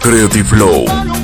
Creative Flow.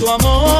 Que perdió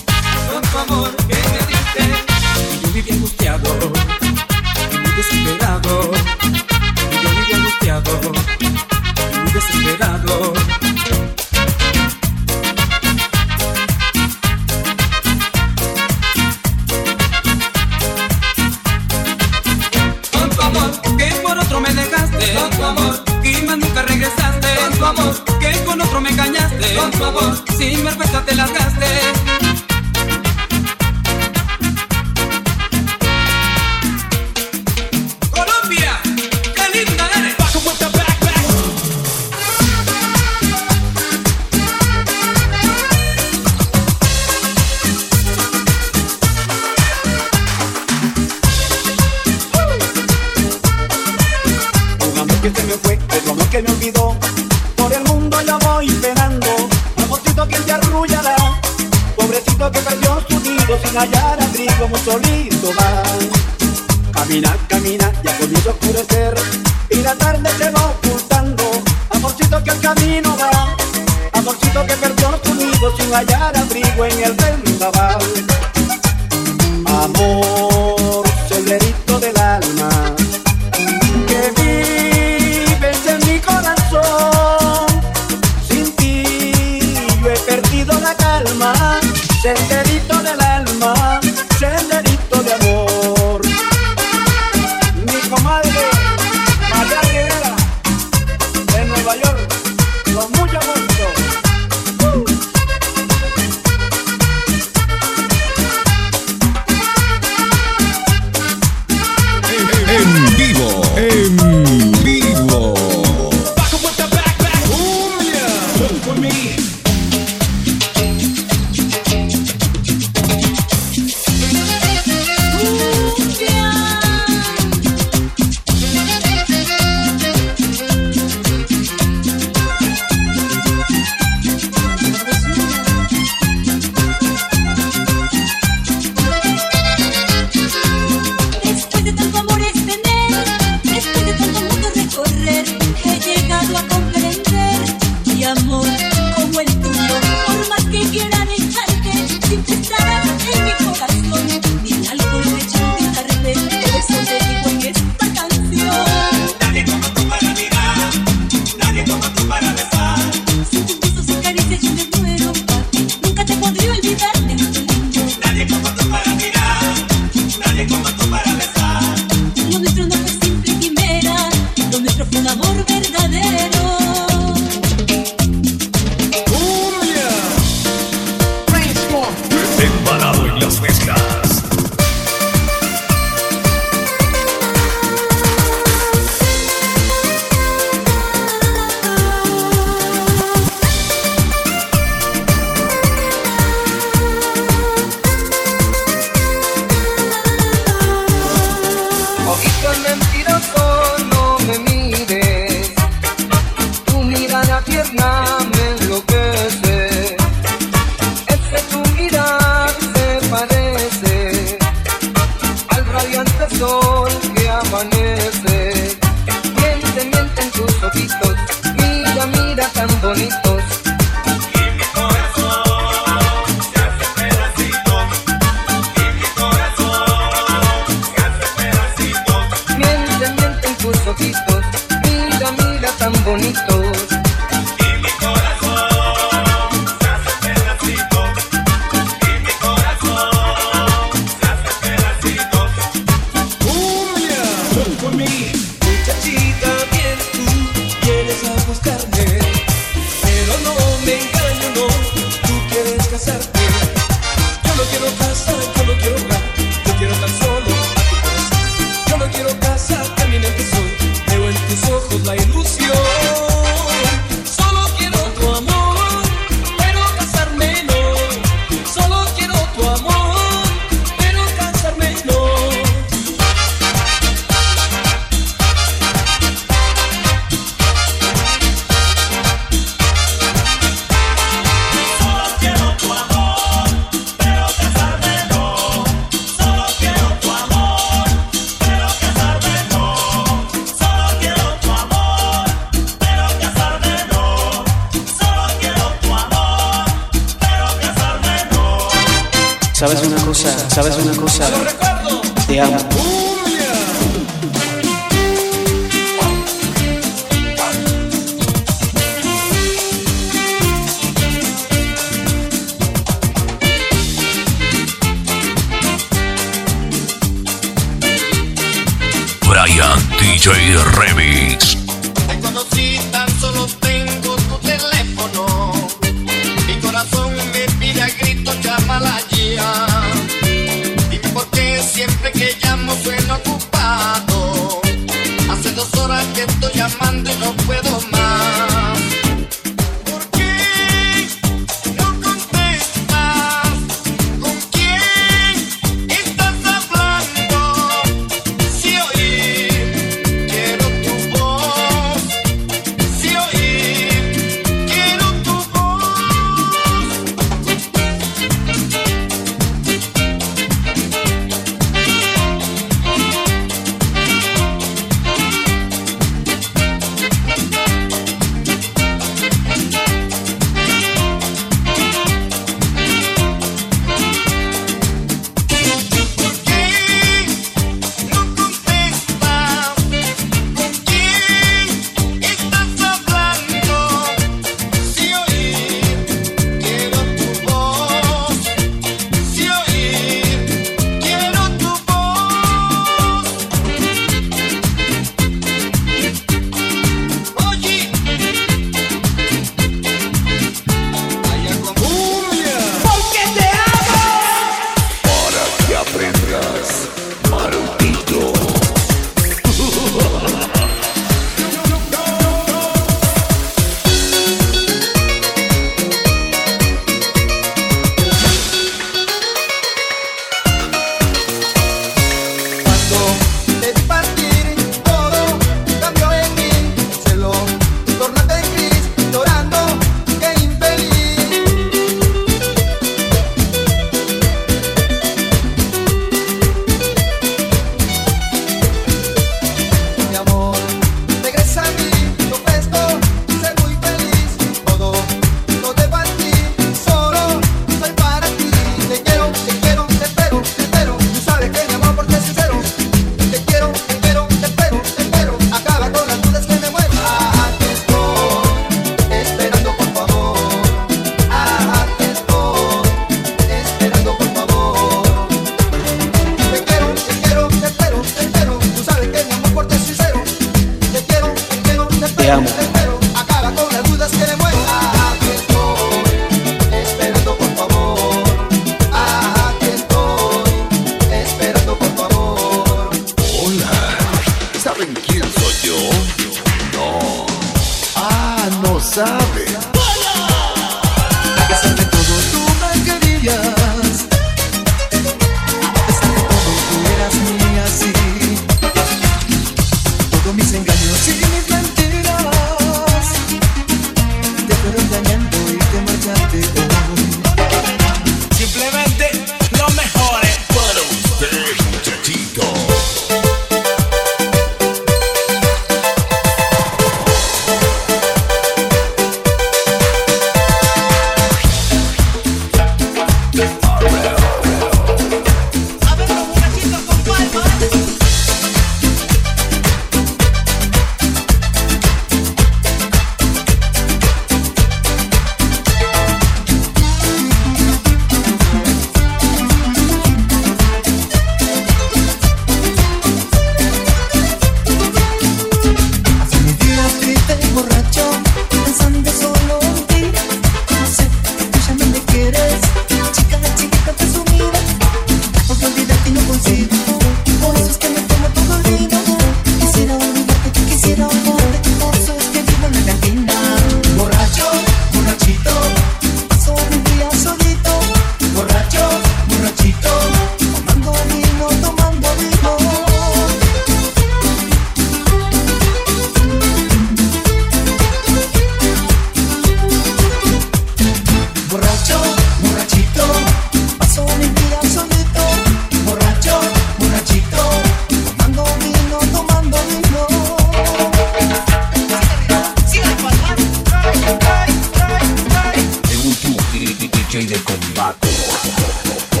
Música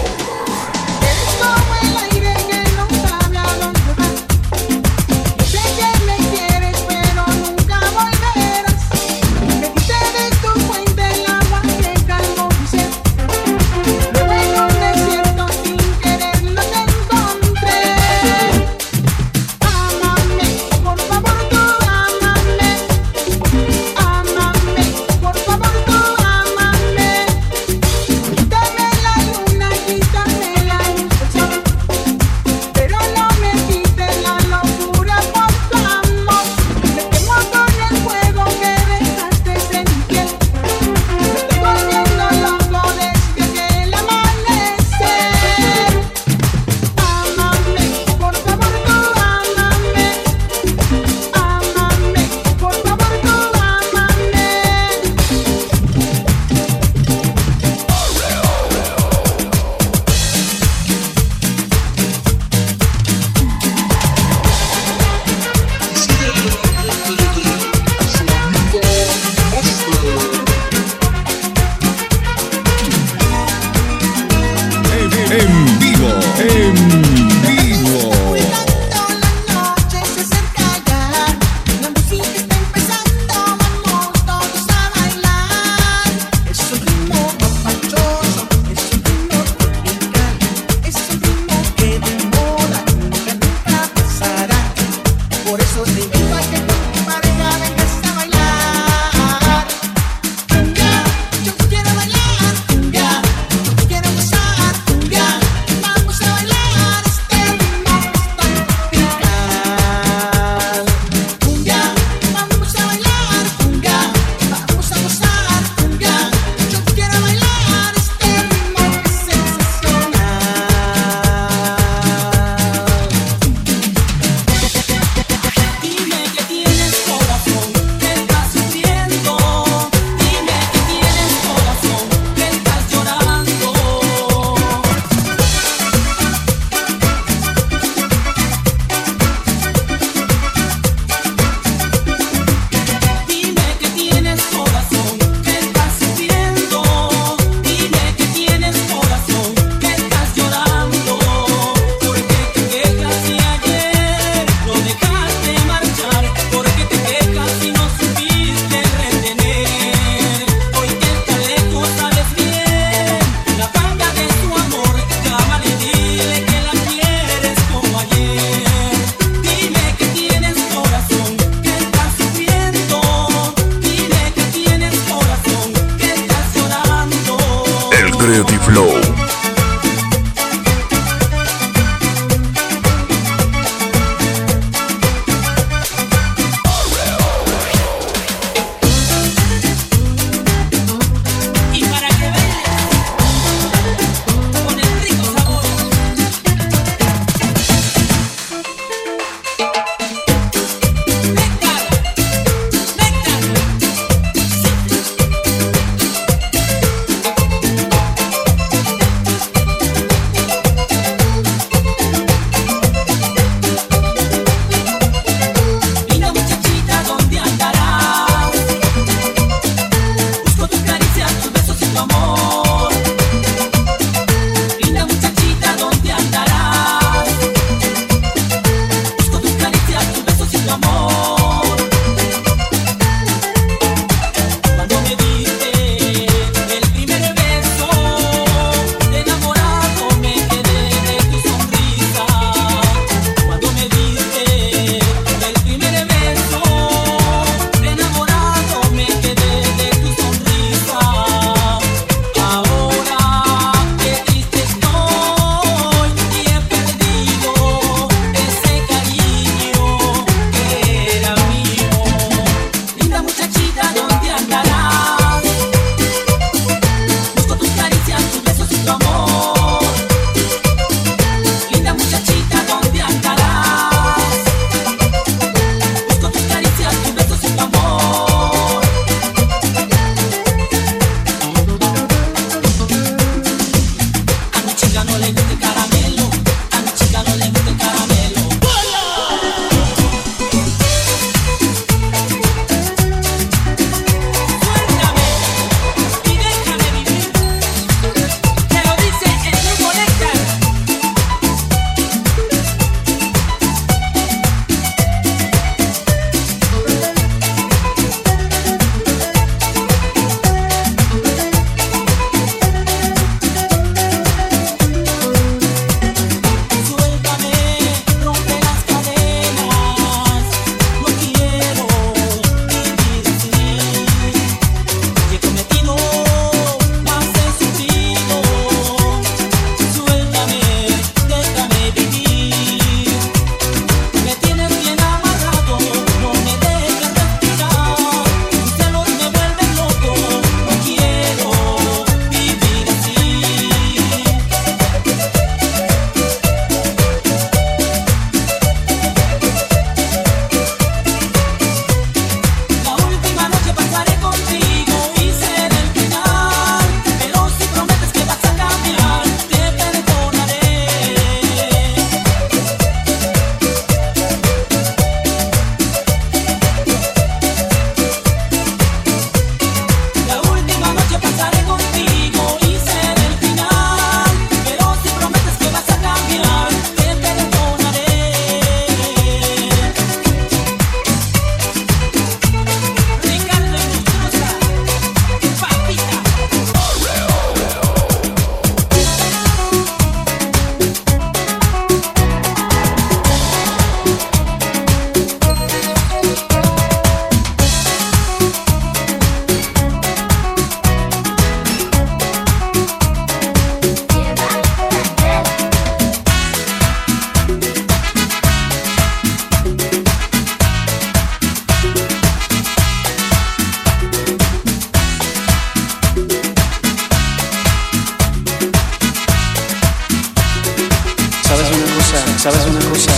¿Sabes una cosa?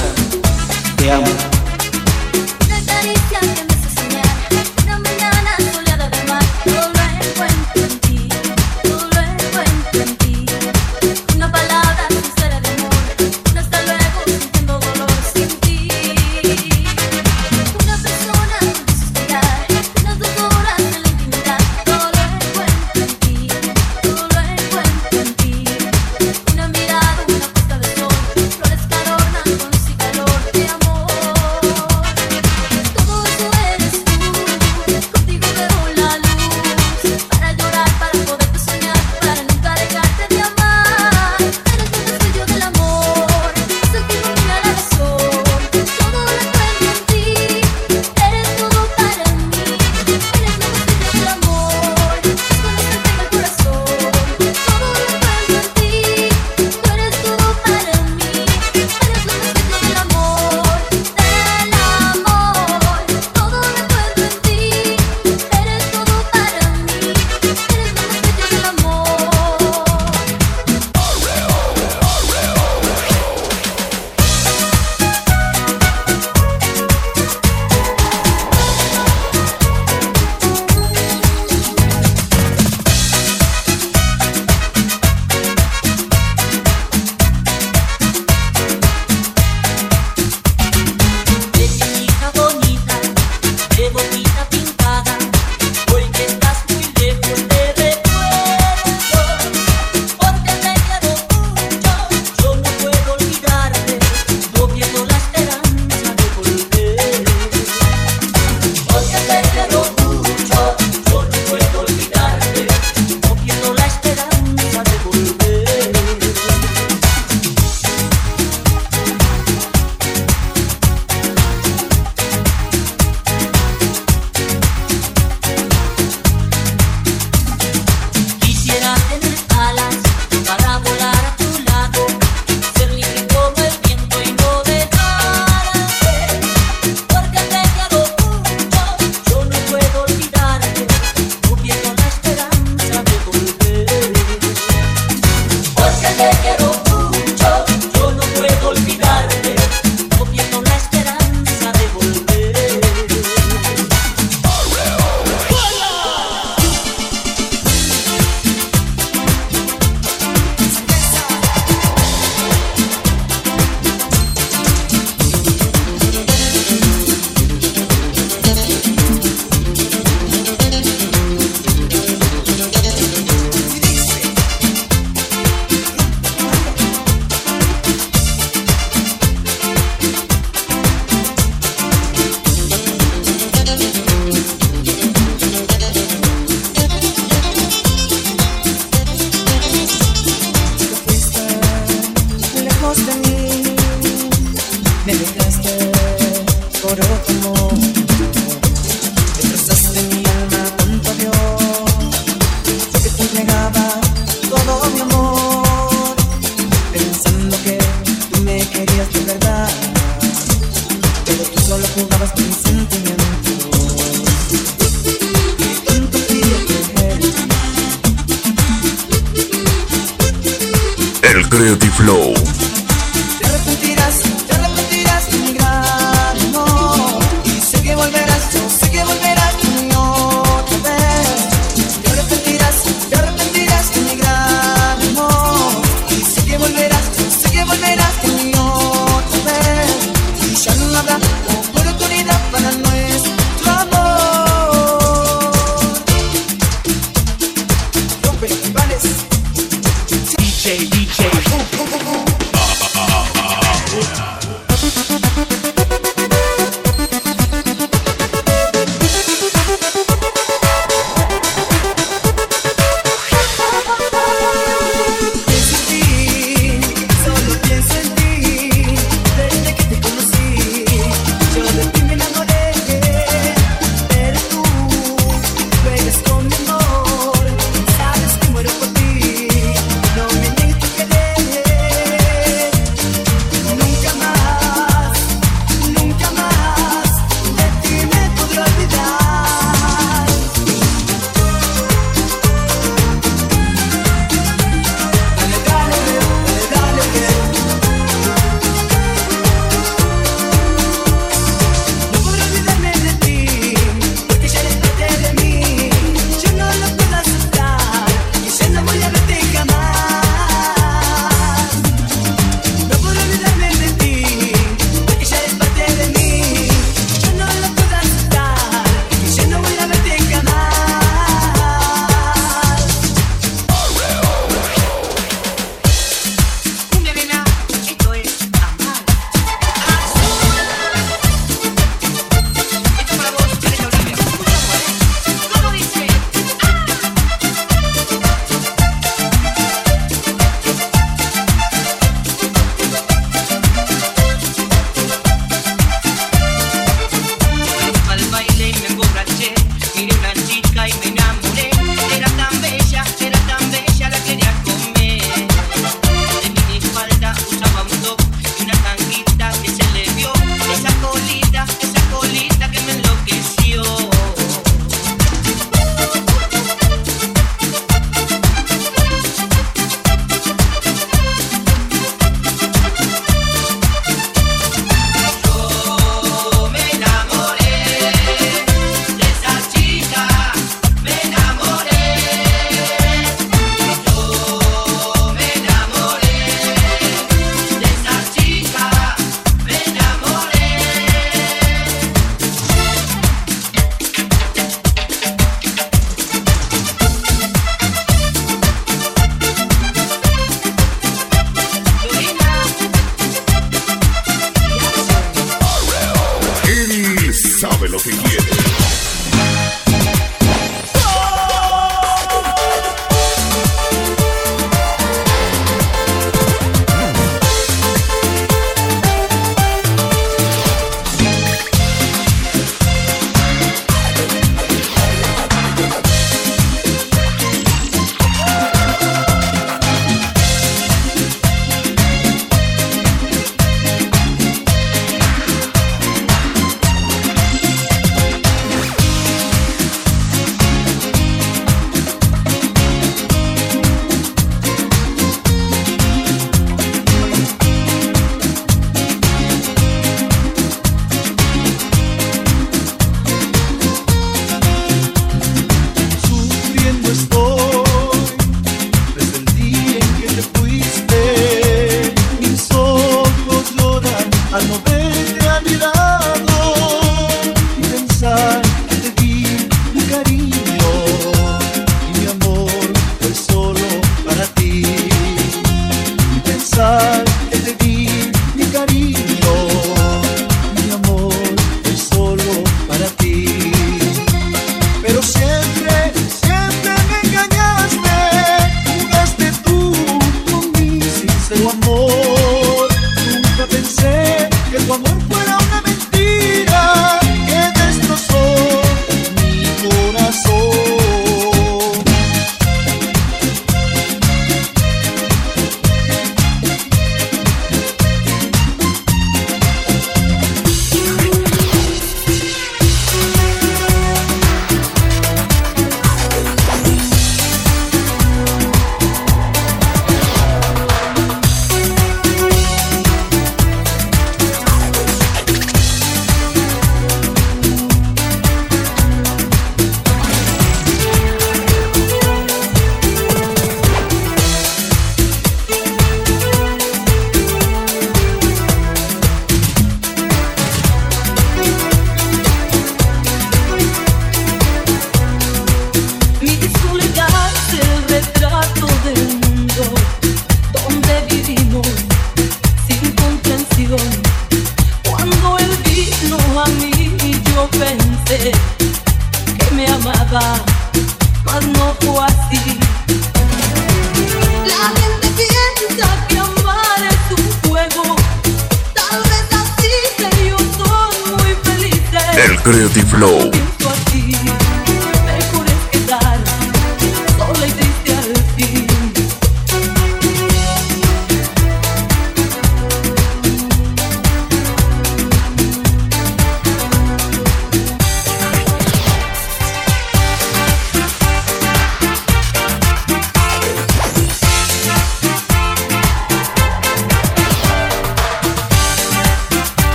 Te amo.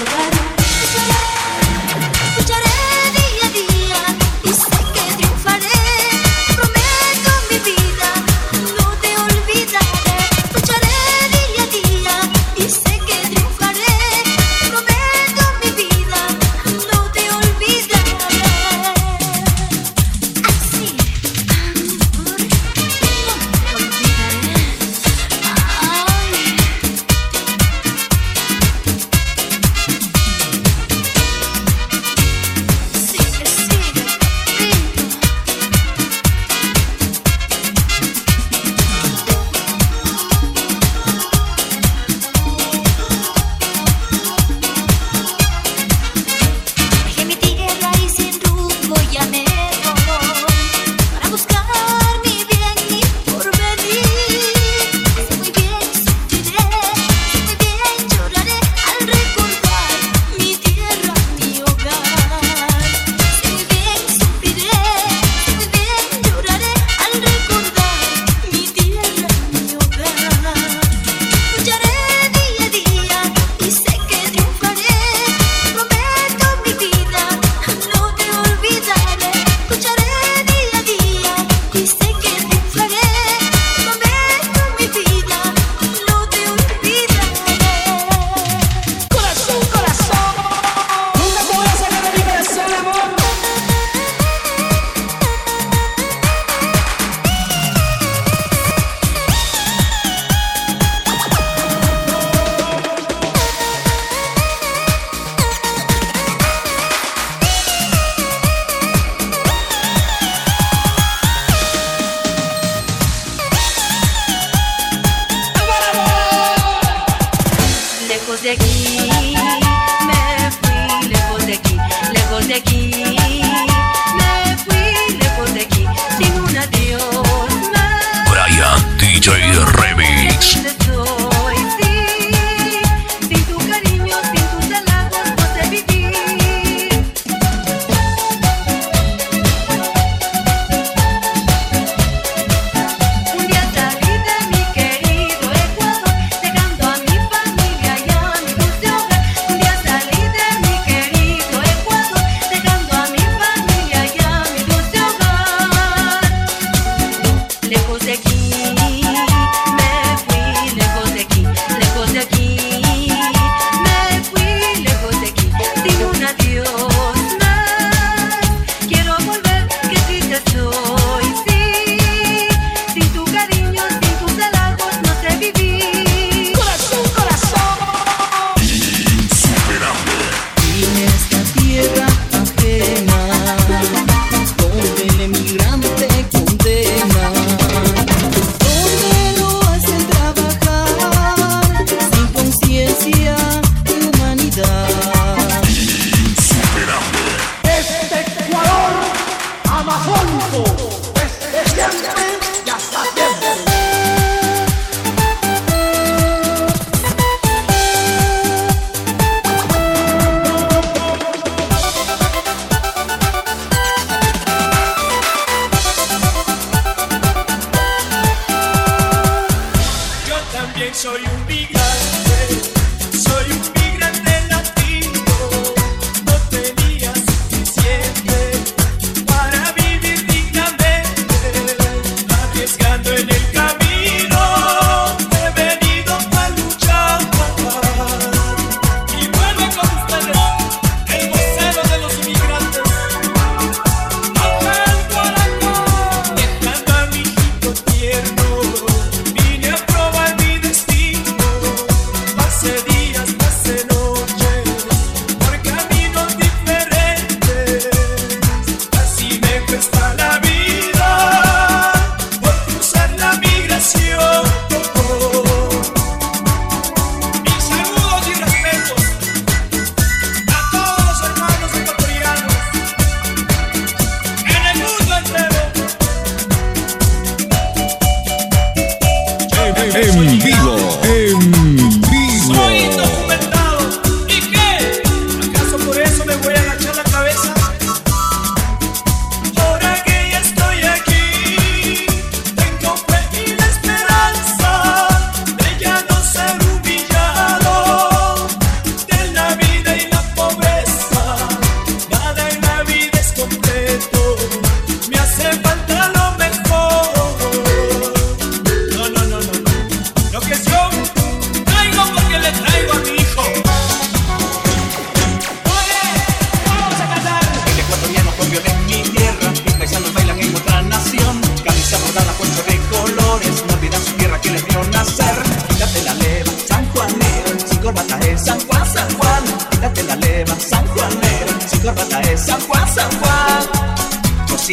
Alright.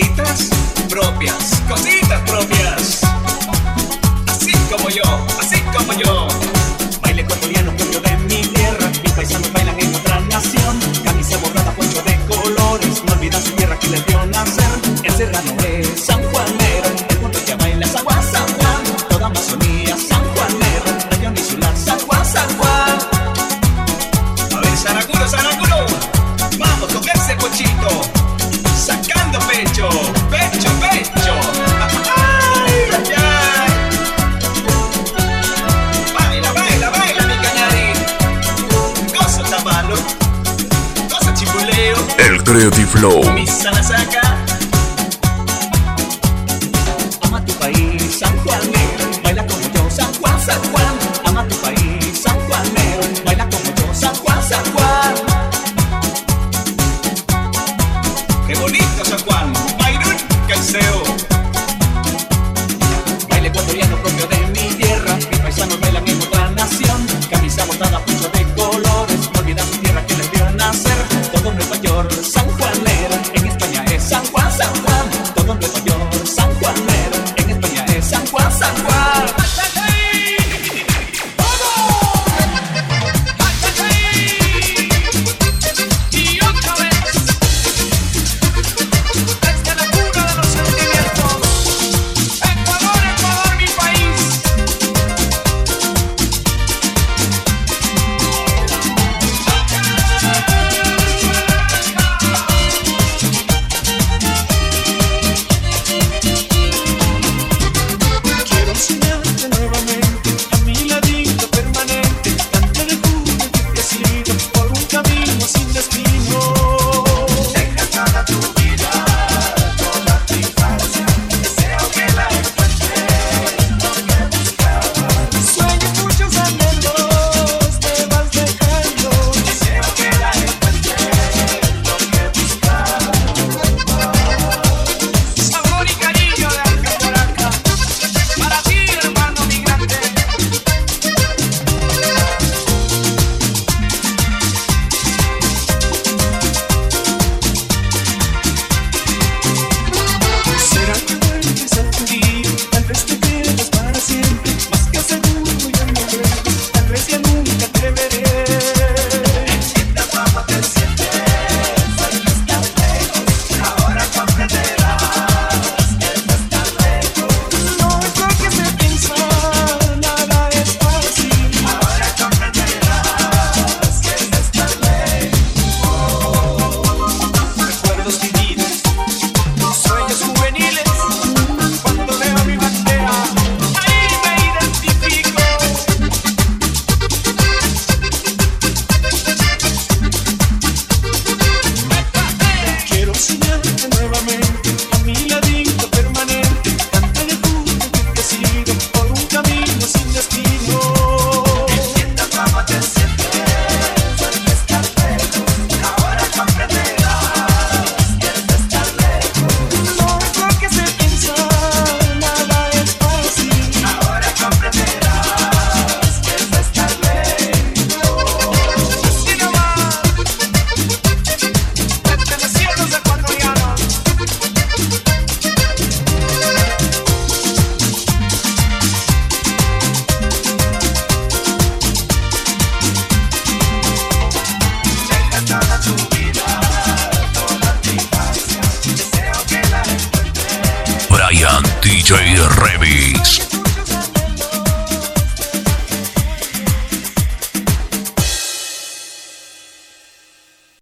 cositas propias, cositas propias. Así como yo, así como yo. Creative Flow.